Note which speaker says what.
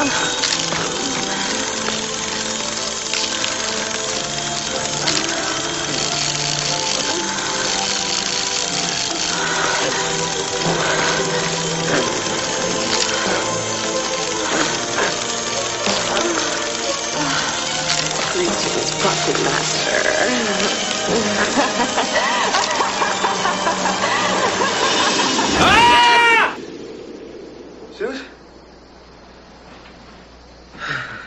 Speaker 1: Puppet Master. ah! Shoot. Thank you.